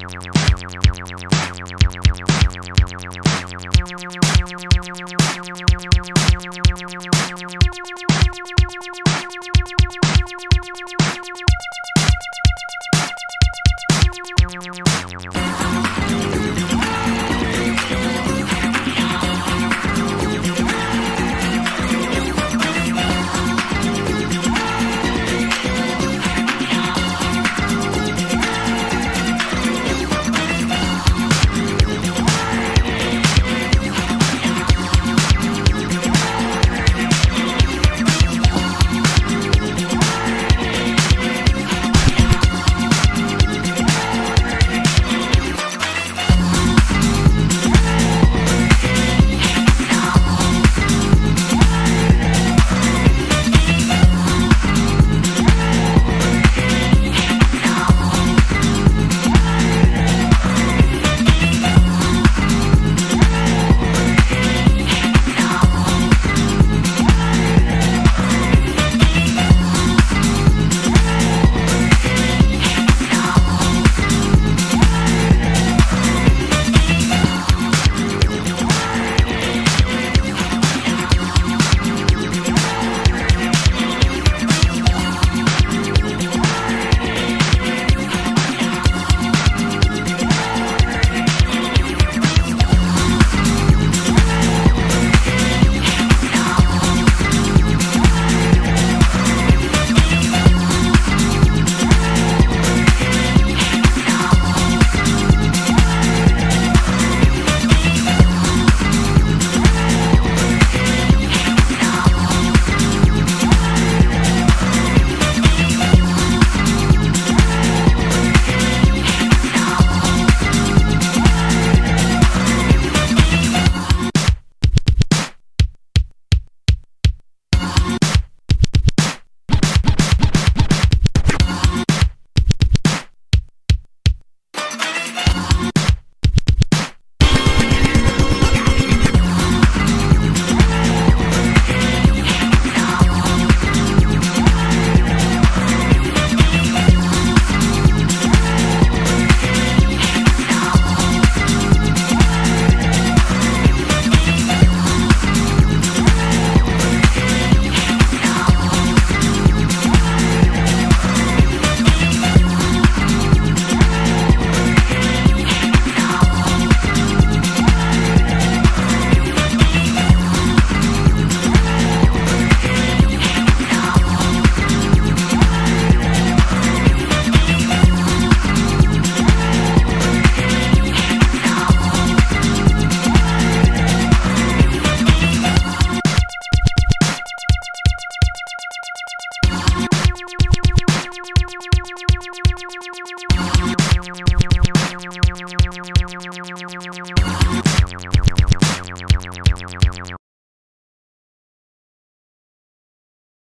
you